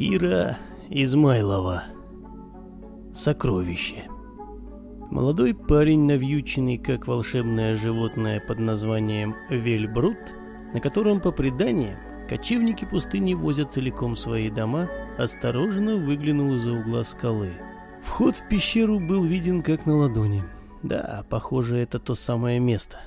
Кира Измайлова. Сокровище. Молодой парень, навьюченный как волшебное животное под названием Вельбрут, на котором, по преданиям, кочевники пустыни возят целиком свои дома, осторожно выглянул из-за угла скалы. Вход в пещеру был виден как на ладони. Да, похоже, это то самое место.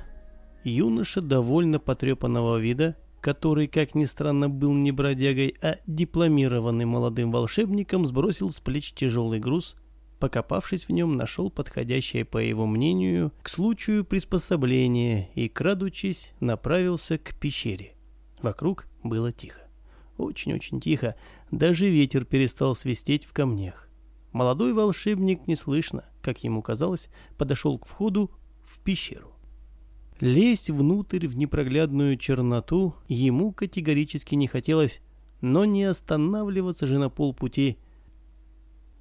Юноша довольно потрепанного вида, который, как ни странно, был не бродягой, а дипломированным молодым волшебником, сбросил с плеч тяжелый груз, покопавшись в нем, нашел подходящее, по его мнению, к случаю приспособление и, крадучись, направился к пещере. Вокруг было тихо. Очень-очень тихо, даже ветер перестал свистеть в камнях. Молодой волшебник неслышно, как ему казалось, подошел к входу в пещеру. Лезть внутрь в непроглядную черноту ему категорически не хотелось, но не останавливаться же на полпути.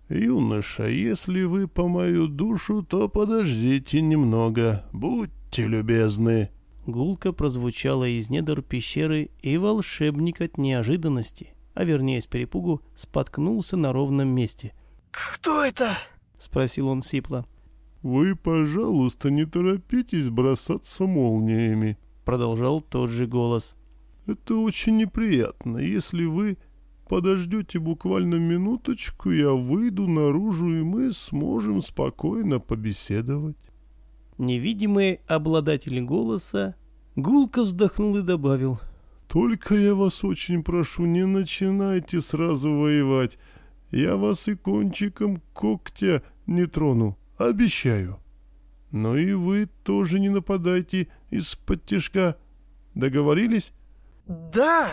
«Юноша, если вы по мою душу, то подождите немного, будьте любезны». Гулко прозвучала из недр пещеры, и волшебник от неожиданности, а вернее с перепугу, споткнулся на ровном месте. «Кто это?» — спросил он сипло. «Вы, пожалуйста, не торопитесь бросаться молниями», — продолжал тот же голос. «Это очень неприятно. Если вы подождете буквально минуточку, я выйду наружу, и мы сможем спокойно побеседовать». Невидимый обладатель голоса гулко вздохнул и добавил. «Только я вас очень прошу, не начинайте сразу воевать. Я вас и кончиком когтя не трону». Обещаю. Но и вы тоже не нападайте из-под тишка. Договорились? Да,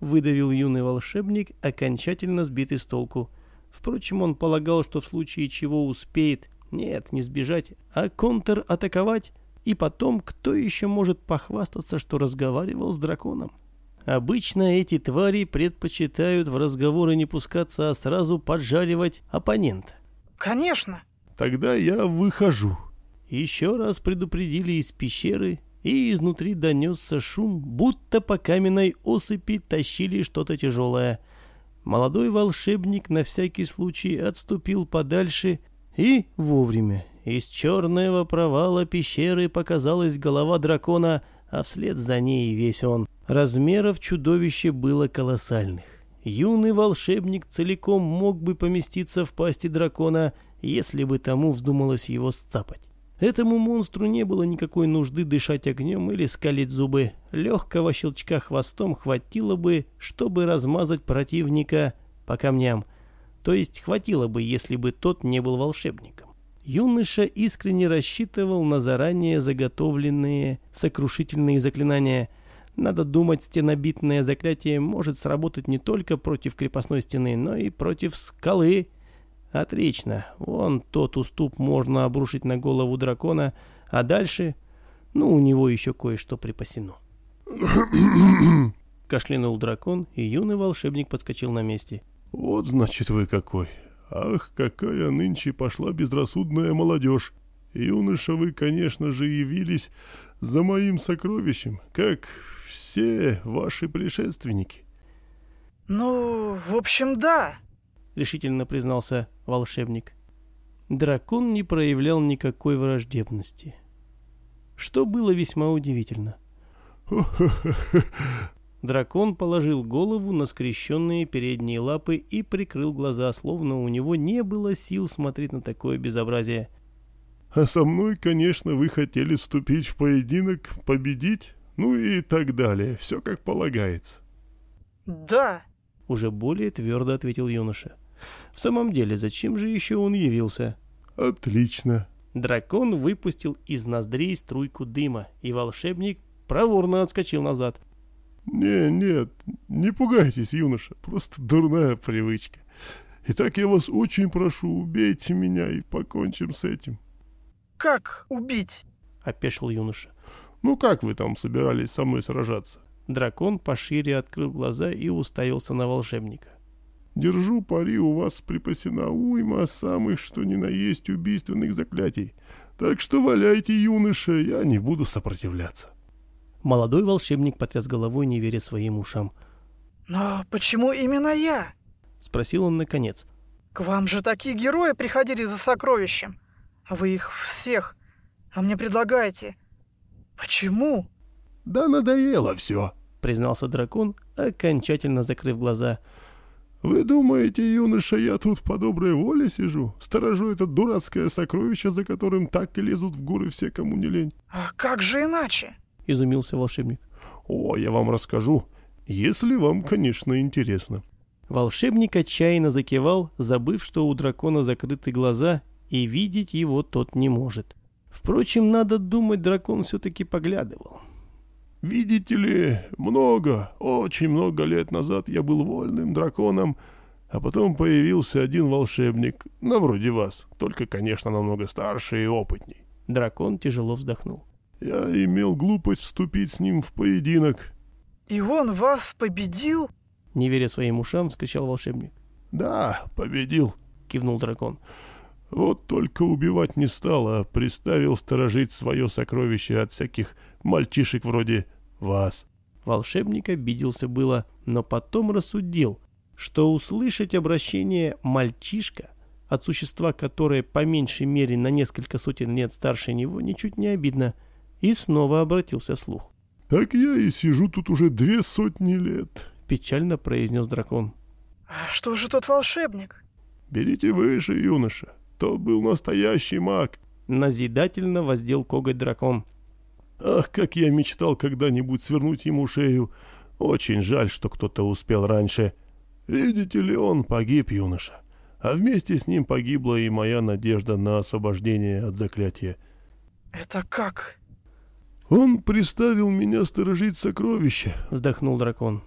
выдавил юный волшебник, окончательно сбитый с толку. Впрочем, он полагал, что в случае чего успеет, нет, не сбежать, а контр-атаковать. И потом, кто еще может похвастаться, что разговаривал с драконом? Обычно эти твари предпочитают в разговоры не пускаться, а сразу поджаривать оппонента. Конечно. Тогда я выхожу. Еще раз предупредили из пещеры, и изнутри донесся шум, будто по каменной осыпи тащили что-то тяжелое. Молодой волшебник на всякий случай отступил подальше и вовремя. Из черного провала пещеры показалась голова дракона, а вслед за ней весь он. Размеров чудовища было колоссальных. Юный волшебник целиком мог бы поместиться в пасти дракона — если бы тому вздумалось его сцапать. Этому монстру не было никакой нужды дышать огнем или скалить зубы. Легкого щелчка хвостом хватило бы, чтобы размазать противника по камням. То есть хватило бы, если бы тот не был волшебником. Юноша искренне рассчитывал на заранее заготовленные сокрушительные заклинания. Надо думать, стенобитное заклятие может сработать не только против крепостной стены, но и против скалы, Отлично. Вон тот уступ можно обрушить на голову дракона, а дальше... Ну, у него еще кое-что припасено. Кашлянул дракон, и юный волшебник подскочил на месте. «Вот, значит, вы какой. Ах, какая нынче пошла безрассудная молодежь. Юноша, вы, конечно же, явились за моим сокровищем, как все ваши предшественники». «Ну, в общем, да», решительно признался волшебник. Дракон не проявлял никакой враждебности. Что было весьма удивительно. Дракон положил голову на скрещенные передние лапы и прикрыл глаза, словно у него не было сил смотреть на такое безобразие. «А со мной, конечно, вы хотели вступить в поединок, победить, ну и так далее, все как полагается». «Да», — уже более твердо ответил юноша. В самом деле, зачем же еще он явился? Отлично. Дракон выпустил из ноздрей струйку дыма, и волшебник проворно отскочил назад. «Не, нет, не пугайтесь, юноша, просто дурная привычка. Итак, я вас очень прошу, убейте меня и покончим с этим». «Как убить?» — опешил юноша. «Ну как вы там собирались со мной сражаться?» Дракон пошире открыл глаза и уставился на волшебника. Держу пари, у вас припасена уйма самых, что ни на есть, убийственных заклятий. Так что валяйте, юноша, я не буду сопротивляться. Молодой волшебник потряс головой, не веря своим ушам. «Но почему именно я?» — спросил он наконец. К вам же такие герои приходили за сокровищем. А вы их всех. А мне предлагаете. Почему? Да надоело все, признался дракон, окончательно закрыв глаза. Вы думаете, юноша, я тут по доброй воле сижу? Сторожу это дурацкое сокровище, за которым так и лезут в горы все, кому не лень. А как же иначе? Изумился волшебник. О, я вам расскажу, если вам, конечно, интересно. Волшебник отчаянно закивал, забыв, что у дракона закрыты глаза, и видеть его тот не может. Впрочем, надо думать, дракон все-таки поглядывал. Видите ли, много, очень много лет назад я был вольным драконом, а потом появился один волшебник, на вроде вас, только, конечно, намного старше и опытней. Дракон тяжело вздохнул. Я имел глупость вступить с ним в поединок. И он вас победил? Не веря своим ушам, вскричал волшебник. Да, победил, кивнул дракон. Вот только убивать не стал, а приставил сторожить свое сокровище от всяких мальчишек вроде вас. Волшебник обиделся было, но потом рассудил, что услышать обращение «мальчишка» от существа, которое по меньшей мере на несколько сотен лет старше него, ничуть не обидно, и снова обратился вслух. «Так я и сижу тут уже две сотни лет», — печально произнес дракон. «А что же тот волшебник?» «Берите выше, юноша. То был настоящий маг. Назидательно воздел коготь дракон. Ах, как я мечтал когда-нибудь свернуть ему шею. Очень жаль, что кто-то успел раньше. Видите ли, он погиб, юноша. А вместе с ним погибла и моя надежда на освобождение от заклятия. Это как? Он приставил меня сторожить сокровища. Вздохнул дракон.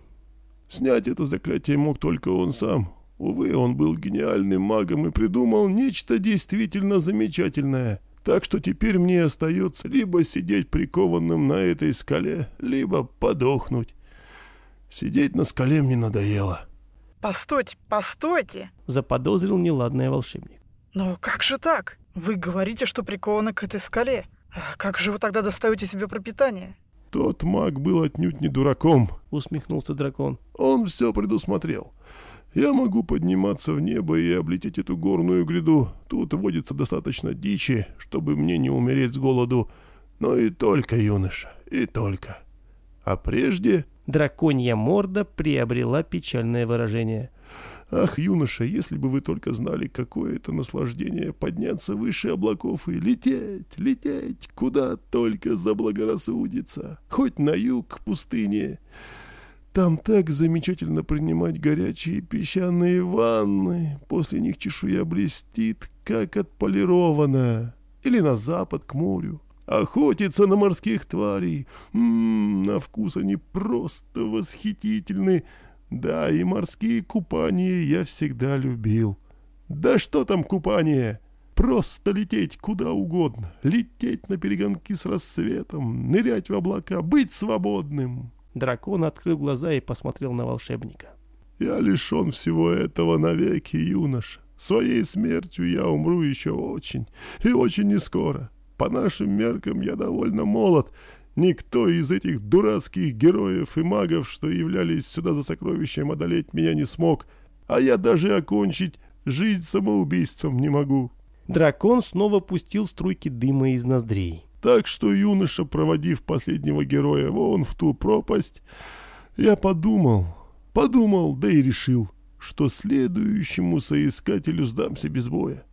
Снять это заклятие мог только он сам. Увы, он был гениальным магом и придумал нечто действительно замечательное. Так что теперь мне остается либо сидеть прикованным на этой скале, либо подохнуть. Сидеть на скале мне надоело. «Постойте, постойте!» — заподозрил неладное волшебник. «Но как же так? Вы говорите, что прикованы к этой скале. А как же вы тогда достаете себе пропитание?» «Тот маг был отнюдь не дураком», — усмехнулся дракон. «Он все предусмотрел. Я могу подниматься в небо и облететь эту горную гряду. Тут водится достаточно дичи, чтобы мне не умереть с голоду. Но и только, юноша, и только. А прежде... Драконья морда приобрела печальное выражение. Ах, юноша, если бы вы только знали, какое это наслаждение подняться выше облаков и лететь, лететь, куда только заблагорассудится. Хоть на юг к пустыне. Там так замечательно принимать горячие песчаные ванны. После них чешуя блестит, как отполирована. Или на запад к морю. Охотиться на морских тварей. Ммм, на вкус они просто восхитительны. Да, и морские купания я всегда любил. Да что там купание? Просто лететь куда угодно. Лететь на перегонки с рассветом, нырять в облака, быть свободным. Дракон открыл глаза и посмотрел на волшебника. «Я лишен всего этого навеки, юноша. Своей смертью я умру еще очень, и очень не скоро. По нашим меркам я довольно молод. Никто из этих дурацких героев и магов, что являлись сюда за сокровищем, одолеть меня не смог. А я даже окончить жизнь самоубийством не могу». Дракон снова пустил струйки дыма из ноздрей. Так что юноша, проводив последнего героя вон в ту пропасть, я подумал, подумал, да и решил, что следующему соискателю сдамся без боя.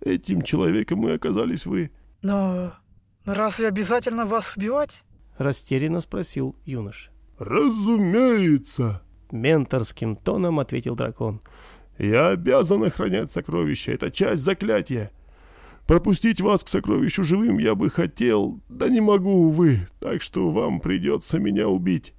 Этим человеком и оказались вы. Но разве обязательно вас убивать? Растерянно спросил юноша. Разумеется. Менторским тоном ответил дракон. Я обязан охранять сокровища, это часть заклятия. Пропустить вас к сокровищу живым я бы хотел, да не могу, увы, так что вам придется меня убить.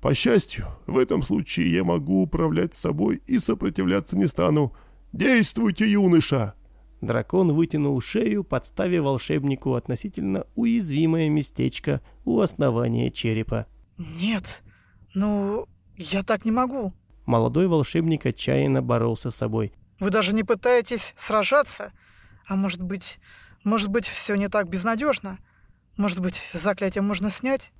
По счастью, в этом случае я могу управлять собой и сопротивляться не стану. Действуйте, юноша!» Дракон вытянул шею, подставив волшебнику относительно уязвимое местечко у основания черепа. «Нет, ну, я так не могу». Молодой волшебник отчаянно боролся с собой. «Вы даже не пытаетесь сражаться?» А может быть, может быть, все не так безнадежно? Может быть, заклятие можно снять?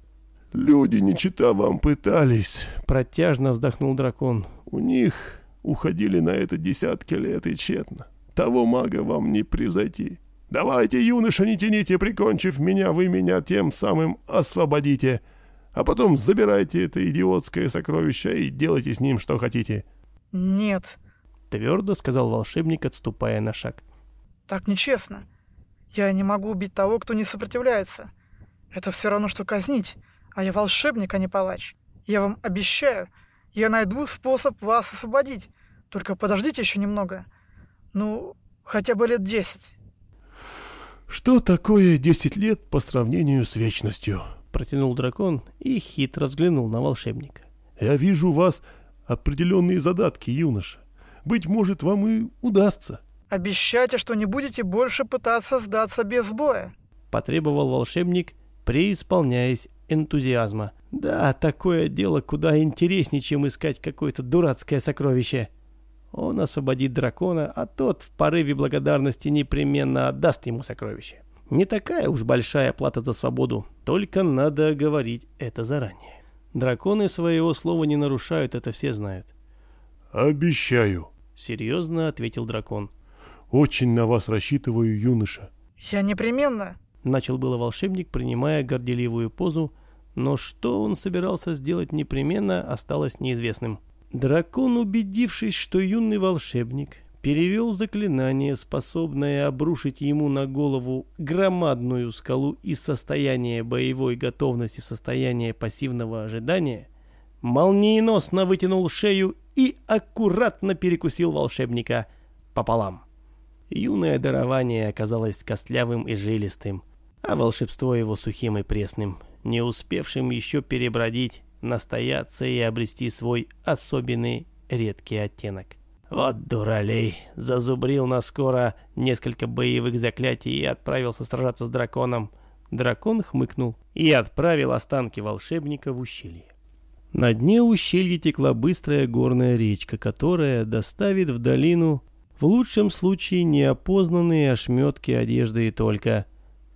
Люди, не чита вам, пытались. Протяжно вздохнул дракон. У них, Уходили на это десятки лет и тщетно. Того мага вам не превзойти. Давайте, юноша, не тяните, прикончив меня, вы меня тем самым освободите. А потом забирайте это идиотское сокровище и делайте с ним что хотите. Нет, Твердо сказал волшебник, отступая на шаг. Так нечестно. Я не могу убить того, кто не сопротивляется. Это все равно, что казнить. А я волшебник, а не палач. Я вам обещаю, я найду способ вас освободить. Только подождите еще немного. Ну, хотя бы лет десять. Что такое десять лет по сравнению с вечностью? Протянул дракон и хитро взглянул на волшебника. Я вижу у вас определенные задатки, юноша. Быть может, вам и удастся. Обещайте, что не будете больше пытаться сдаться без боя. Потребовал волшебник, преисполняясь энтузиазма. Да, такое дело куда интереснее, чем искать какое-то дурацкое сокровище. Он освободит дракона, а тот в порыве благодарности непременно отдаст ему сокровище. Не такая уж большая плата за свободу, только надо говорить это заранее. Драконы своего слова не нарушают, это все знают. Обещаю. Серьезно ответил дракон. Очень на вас рассчитываю, юноша. Я непременно. Начал было волшебник, принимая горделивую позу, но что он собирался сделать непременно, осталось неизвестным. Дракон, убедившись, что юный волшебник перевел заклинание, способное обрушить ему на голову громадную скалу из состояния боевой готовности в состояние пассивного ожидания, молниеносно вытянул шею и аккуратно перекусил волшебника пополам. Юное дарование оказалось костлявым и жилистым, а волшебство его сухим и пресным, не успевшим еще перебродить, настояться и обрести свой особенный редкий оттенок. Вот дуралей, зазубрил наскоро несколько боевых заклятий и отправился сражаться с драконом. Дракон хмыкнул и отправил останки волшебника в ущелье. На дне ущелья текла быстрая горная речка, которая доставит в долину в лучшем случае неопознанные ошметки одежды и только.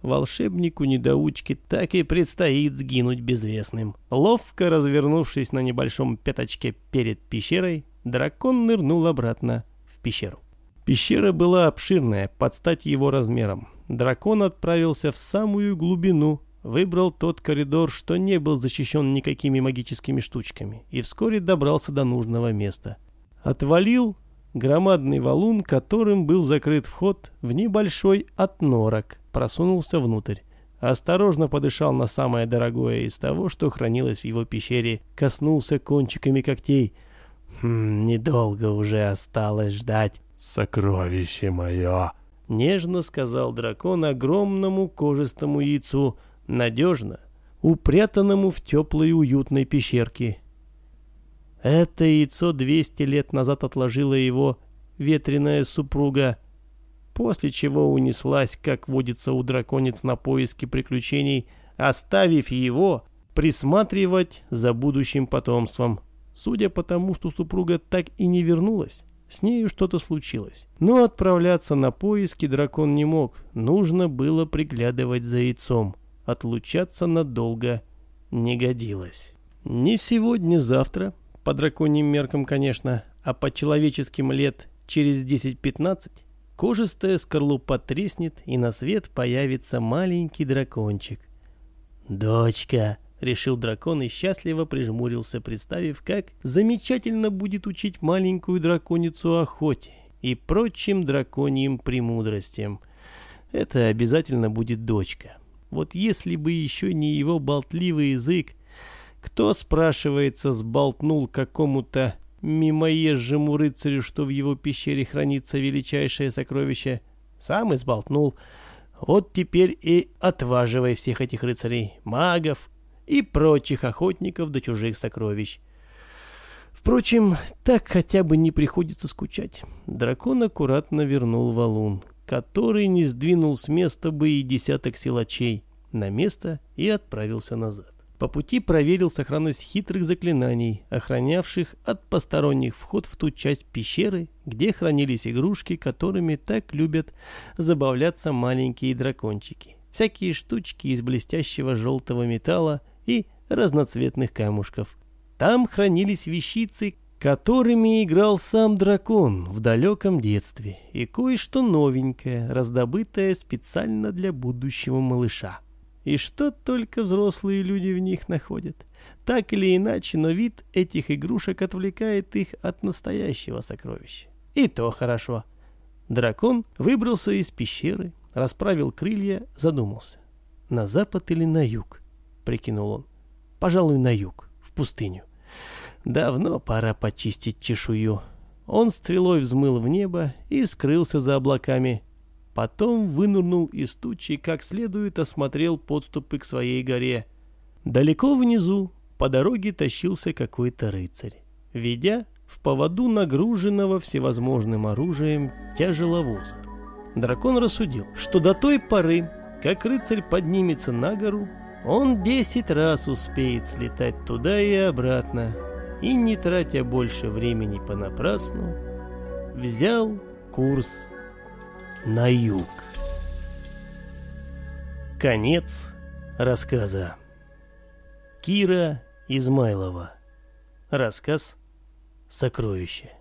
Волшебнику-недоучке так и предстоит сгинуть безвестным. Ловко развернувшись на небольшом пятачке перед пещерой, дракон нырнул обратно в пещеру. Пещера была обширная, под стать его размером. Дракон отправился в самую глубину, выбрал тот коридор, что не был защищен никакими магическими штучками, и вскоре добрался до нужного места. Отвалил громадный валун, которым был закрыт вход в небольшой отнорок, просунулся внутрь. Осторожно подышал на самое дорогое из того, что хранилось в его пещере, коснулся кончиками когтей. Хм, недолго уже осталось ждать. Сокровище мое. Нежно сказал дракон огромному кожистому яйцу, надежно, упрятанному в теплой уютной пещерке. Это яйцо 200 лет назад отложила его ветреная супруга, после чего унеслась, как водится у драконец на поиски приключений, оставив его присматривать за будущим потомством. Судя по тому, что супруга так и не вернулась, с нею что-то случилось. Но отправляться на поиски дракон не мог, нужно было приглядывать за яйцом. Отлучаться надолго не годилось. Не сегодня-завтра, по драконьим меркам, конечно, а по человеческим лет через 10-15, кожистая скорлупа треснет, и на свет появится маленький дракончик. «Дочка!» — решил дракон и счастливо прижмурился, представив, как замечательно будет учить маленькую драконицу охоте и прочим драконьим премудростям. Это обязательно будет дочка. Вот если бы еще не его болтливый язык, кто, спрашивается, сболтнул какому-то мимоезжему рыцарю, что в его пещере хранится величайшее сокровище? Сам и сболтнул. Вот теперь и отваживай всех этих рыцарей, магов и прочих охотников до чужих сокровищ. Впрочем, так хотя бы не приходится скучать. Дракон аккуратно вернул валун, который не сдвинул с места бы и десяток силачей, на место и отправился назад. По пути проверил сохранность хитрых заклинаний, охранявших от посторонних вход в ту часть пещеры, где хранились игрушки, которыми так любят забавляться маленькие дракончики. Всякие штучки из блестящего желтого металла и разноцветных камушков. Там хранились вещицы, которыми играл сам дракон в далеком детстве, и кое-что новенькое, раздобытое специально для будущего малыша. И что только взрослые люди в них находят. Так или иначе, но вид этих игрушек отвлекает их от настоящего сокровища. И то хорошо. Дракон выбрался из пещеры, расправил крылья, задумался. На запад или на юг? Прикинул он. Пожалуй, на юг, в пустыню. Давно пора почистить чешую. Он стрелой взмыл в небо и скрылся за облаками. Потом вынурнул из тучи, как следует осмотрел подступы к своей горе. Далеко внизу по дороге тащился какой-то рыцарь, ведя в поводу нагруженного всевозможным оружием тяжеловоза. Дракон рассудил, что до той поры, как рыцарь поднимется на гору, он десять раз успеет слетать туда и обратно, и, не тратя больше времени понапрасну, взял курс на юг. Конец рассказа. Кира Измайлова. Рассказ «Сокровище».